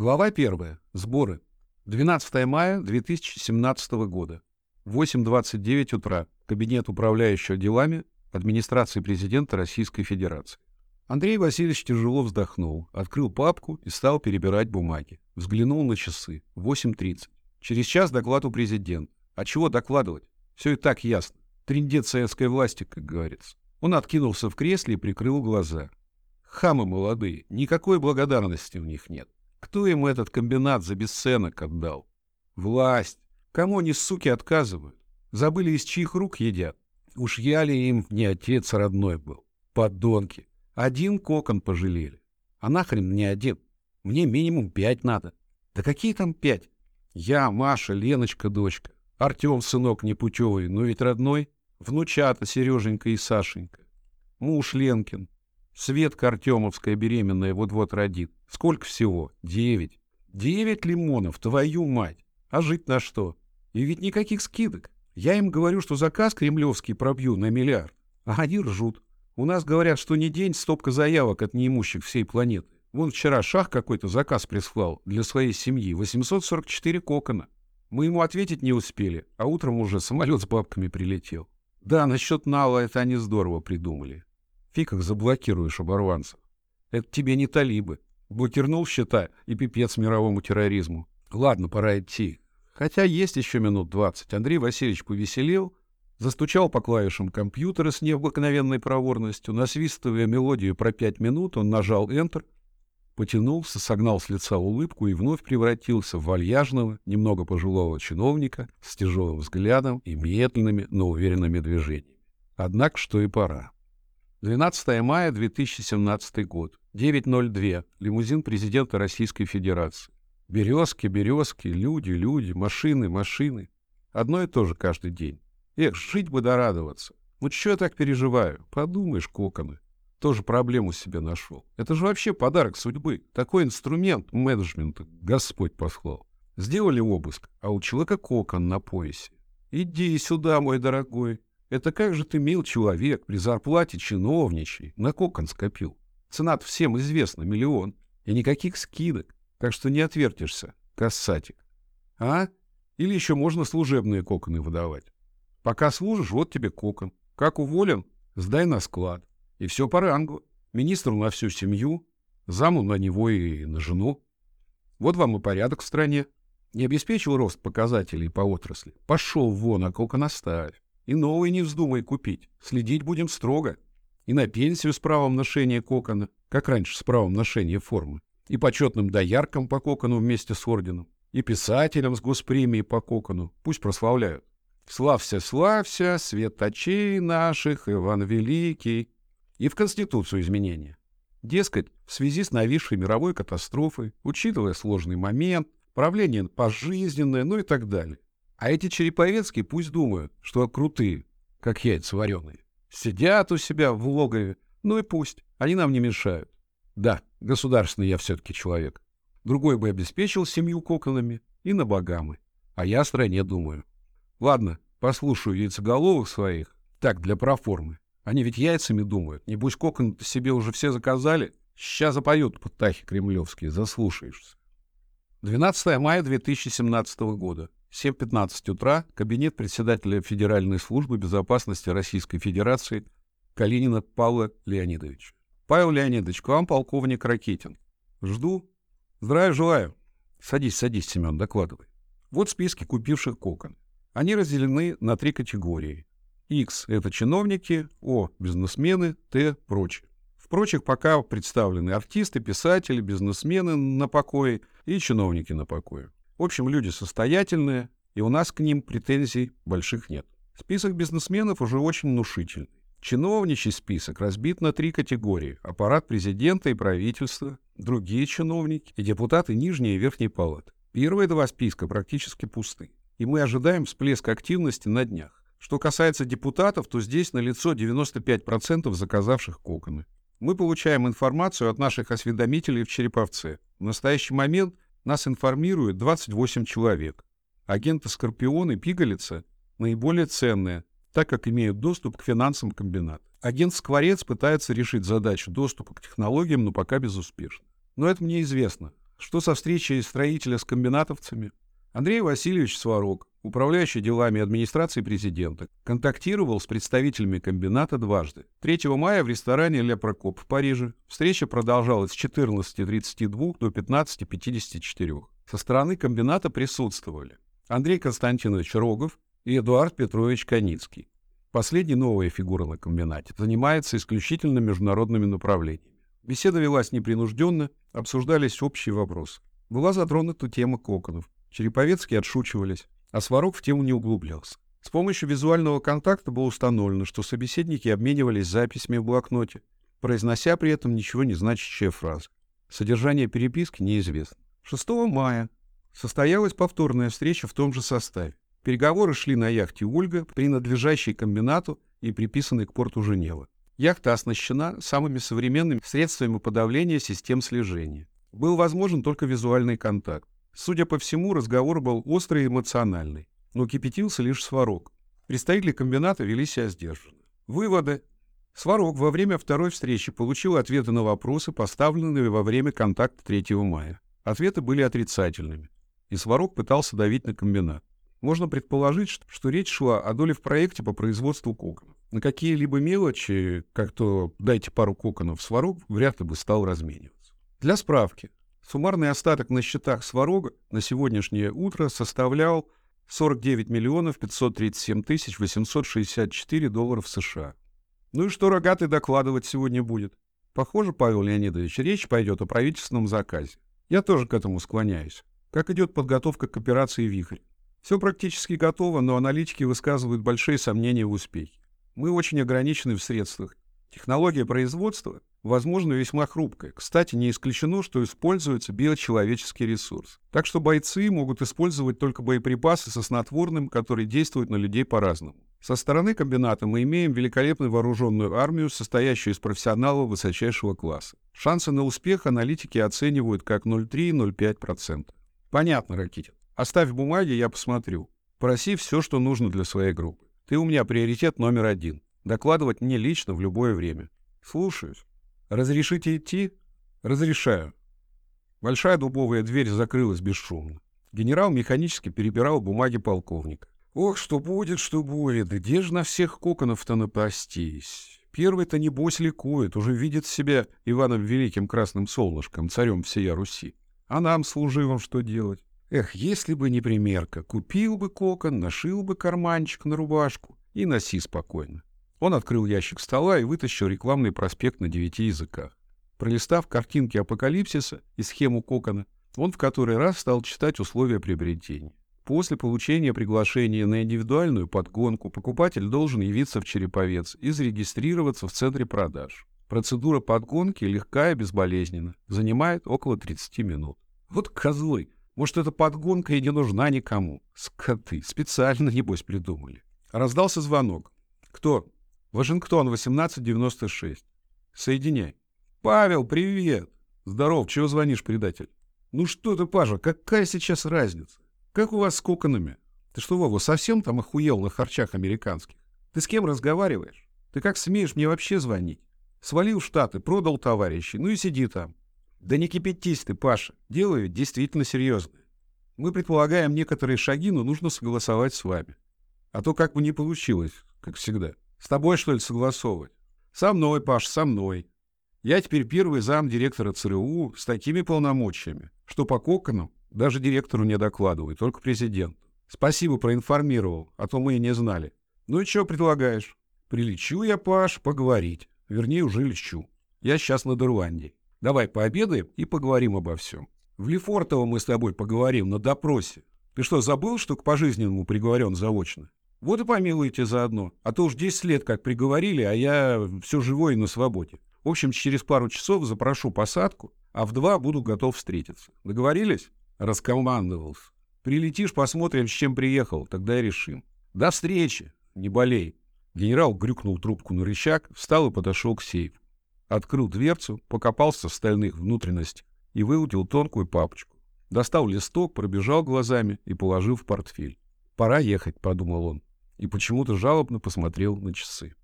Глава 1. Сборы. 12 мая 2017 года. 8.29 утра. Кабинет управляющего делами администрации президента Российской Федерации. Андрей Васильевич тяжело вздохнул, открыл папку и стал перебирать бумаги. Взглянул на часы. 8.30. Через час доклад у президента. А чего докладывать? Все и так ясно. Триндет советской власти, как говорится. Он откинулся в кресле и прикрыл глаза. Хамы молодые, никакой благодарности у них нет. Кто им этот комбинат за бесценок отдал? Власть. Кому они, суки, отказывают? Забыли, из чьих рук едят? Уж я ли им не отец родной был? Подонки. Один кокон пожалели. А нахрен мне один? Мне минимум пять надо. Да какие там пять? Я, Маша, Леночка, дочка. Артем, сынок непутевый, но ведь родной. Внучата Сереженька и Сашенька. Муж Ленкин. Светка Артемовская беременная вот-вот родит. Сколько всего? Девять. Девять лимонов, твою мать! А жить на что? И ведь никаких скидок. Я им говорю, что заказ кремлевский пробью на миллиард. А они ржут. У нас говорят, что не день стопка заявок от неимущих всей планеты. Вон вчера Шах какой-то заказ прислал для своей семьи. 844 кокона. Мы ему ответить не успели, а утром уже самолет с бабками прилетел. Да, насчет Нала это они здорово придумали. Фиг их заблокируешь, оборванцев. Это тебе не талибы. Блокирнул счета и пипец мировому терроризму. Ладно, пора идти. Хотя есть еще минут двадцать. Андрей Васильевич повеселел, застучал по клавишам компьютера с необыкновенной проворностью, насвистывая мелодию про пять минут, он нажал Enter, потянулся, согнал с лица улыбку и вновь превратился в вальяжного, немного пожилого чиновника с тяжелым взглядом и медленными, но уверенными движениями. Однако, что и пора. 12 мая 2017 год. 9.02. Лимузин президента Российской Федерации. Березки, березки, люди, люди, машины, машины. Одно и то же каждый день. Эх, жить бы дорадоваться. Ну что я так переживаю? Подумаешь, коконы. Тоже проблему себе нашел. Это же вообще подарок судьбы. Такой инструмент менеджмента Господь послал. Сделали обыск, а у человека кокон на поясе. Иди сюда, мой дорогой. Это как же ты, мил человек, при зарплате чиновничий, на кокон скопил. цена всем известна, миллион. И никаких скидок. Так что не отвертишься, кассатик. А? Или еще можно служебные коконы выдавать. Пока служишь, вот тебе кокон. Как уволен, сдай на склад. И все по рангу. Министру на всю семью, заму на него и на жену. Вот вам и порядок в стране. Не обеспечил рост показателей по отрасли. Пошел вон, а кокон оставь. И новый не вздумай купить. Следить будем строго. И на пенсию с правом ношения кокона, как раньше с правом ношения формы. И почетным дояркам по кокону вместе с орденом. И писателям с госпремией по кокону. Пусть прославляют. Славься, славься, свет очей наших, Иван Великий. И в Конституцию изменения. Дескать, в связи с нависшей мировой катастрофой, учитывая сложный момент, правление пожизненное, ну и так далее. А эти череповецкие пусть думают, что крутые, как яйца вареные. Сидят у себя в логове, ну и пусть, они нам не мешают. Да, государственный я все-таки человек. Другой бы обеспечил семью коконами и на богамы. А я о стране думаю. Ладно, послушаю яйцеголовых своих. Так, для проформы. Они ведь яйцами думают. Небось, кокон себе уже все заказали. Сейчас запоют птахи кремлевские, заслушаешься. 12 мая 2017 года. 7.15 утра. Кабинет председателя Федеральной службы безопасности Российской Федерации Калинина Павла Леонидовича. Павел Леонидович, к вам полковник Ракетин. Жду. Здравия желаю. Садись, садись, Семен, докладывай. Вот списки купивших кокон. Они разделены на три категории. X — это чиновники, O — бизнесмены, T — прочие. В прочих пока представлены артисты, писатели, бизнесмены на покое и чиновники на покое. В общем, люди состоятельные, и у нас к ним претензий больших нет. Список бизнесменов уже очень внушительный. Чиновничий список разбит на три категории. Аппарат президента и правительства, другие чиновники и депутаты нижней и верхней палаты. Первые два списка практически пусты. И мы ожидаем всплеск активности на днях. Что касается депутатов, то здесь налицо 95% заказавших коконы. Мы получаем информацию от наших осведомителей в Череповце. В настоящий момент нас информируют 28 человек. Агенты Скорпион и Пигалица наиболее ценные, так как имеют доступ к финансам комбината. Агент Скворец пытается решить задачу доступа к технологиям, но пока безуспешно. Но это мне известно. Что со встречей строителя с комбинатовцами? Андрей Васильевич Сварог, управляющий делами администрации президента, контактировал с представителями комбината дважды. 3 мая в ресторане «Ле Прокоп» в Париже встреча продолжалась с 14.32 до 15.54. Со стороны комбината присутствовали Андрей Константинович Рогов и Эдуард Петрович Каницкий. Последний новая фигура на комбинате занимается исключительно международными направлениями. Беседа велась непринужденно, обсуждались общие вопросы. Была затронута тема коконов. Череповецкие отшучивались, а Сварог в тему не углублялся. С помощью визуального контакта было установлено, что собеседники обменивались записями в блокноте, произнося при этом ничего не значащие фразы. Содержание переписки неизвестно. 6 мая состоялась повторная встреча в том же составе. Переговоры шли на яхте «Ольга», принадлежащей комбинату и приписанной к порту Женева. Яхта оснащена самыми современными средствами подавления систем слежения. Был возможен только визуальный контакт. Судя по всему, разговор был острый и эмоциональный, но кипятился лишь сварог. Представители комбината вели себя сдержанно. Выводы. Сварог во время второй встречи получил ответы на вопросы, поставленные во время контакта 3 мая. Ответы были отрицательными, и Сварог пытался давить на комбинат. Можно предположить, что речь шла о доле в проекте по производству коконов. На какие-либо мелочи, как то «дайте пару коконов Сварог», вряд ли бы стал размениваться. Для справки, Суммарный остаток на счетах Сварога на сегодняшнее утро составлял 49 миллионов 537 тысяч 864 долларов США. Ну и что рогатый докладывать сегодня будет? Похоже, Павел Леонидович, речь пойдет о правительственном заказе. Я тоже к этому склоняюсь. Как идет подготовка к операции «Вихрь»? Все практически готово, но аналитики высказывают большие сомнения в успехе. Мы очень ограничены в средствах. Технология производства возможно, весьма хрупкая. Кстати, не исключено, что используется биочеловеческий ресурс. Так что бойцы могут использовать только боеприпасы со снотворным, которые действуют на людей по-разному. Со стороны комбината мы имеем великолепную вооруженную армию, состоящую из профессионалов высочайшего класса. Шансы на успех аналитики оценивают как 0,3-0,5%. Понятно, Ракитин. Оставь бумаги, я посмотрю. Проси все, что нужно для своей группы. Ты у меня приоритет номер один. Докладывать мне лично в любое время. Слушаюсь. «Разрешите идти?» «Разрешаю». Большая дубовая дверь закрылась бесшумно. Генерал механически перебирал бумаги полковника. «Ох, что будет, что будет, где же на всех коконов-то напастись? Первый-то, небось, ликует, уже видит себя Иваном Великим Красным Солнышком, царем всея Руси. А нам, служивым, что делать? Эх, если бы не примерка, купил бы кокон, нашил бы карманчик на рубашку и носи спокойно. Он открыл ящик стола и вытащил рекламный проспект на девяти языках. Пролистав картинки апокалипсиса и схему кокона, он в который раз стал читать условия приобретения. После получения приглашения на индивидуальную подгонку покупатель должен явиться в Череповец и зарегистрироваться в центре продаж. Процедура подгонки легкая и безболезненна, занимает около 30 минут. Вот козлы! Может, эта подгонка и не нужна никому. Скоты, специально, небось, придумали. Раздался звонок. «Кто?» Вашингтон, 1896. Соединяй. Павел, привет. Здоров, чего звонишь, предатель? Ну что ты, Паша, какая сейчас разница? Как у вас с коконами? Ты что, Вова, совсем там охуел на харчах американских? Ты с кем разговариваешь? Ты как смеешь мне вообще звонить? Свалил в Штаты, продал товарищей, ну и сиди там. Да не кипятись ты, Паша. Ведь действительно серьезное. Мы предполагаем некоторые шаги, но нужно согласовать с вами. А то как бы не получилось, как всегда. С тобой, что ли, согласовывать? Со мной, Паш, со мной. Я теперь первый зам директора ЦРУ с такими полномочиями, что по коконам даже директору не докладывай, только президент. Спасибо, проинформировал, а то мы и не знали. Ну и что предлагаешь? Прилечу я, Паш, поговорить. Вернее, уже лечу. Я сейчас на Ирландии. Давай пообедаем и поговорим обо всем. В Лефортово мы с тобой поговорим на допросе. Ты что, забыл, что к пожизненному приговорен заочно? Вот и помилуйте заодно. А то уж 10 лет как приговорили, а я все живой и на свободе. В общем, через пару часов запрошу посадку, а в два буду готов встретиться. Договорились? Раскомандовался. Прилетишь, посмотрим, с чем приехал, тогда и решим. До встречи, не болей. Генерал грюкнул трубку на рычаг, встал и подошел к сейфу. Открыл дверцу, покопался в стальных внутренностях и выудил тонкую папочку. Достал листок, пробежал глазами и положил в портфель. «Пора ехать», — подумал он и почему-то жалобно посмотрел на часы.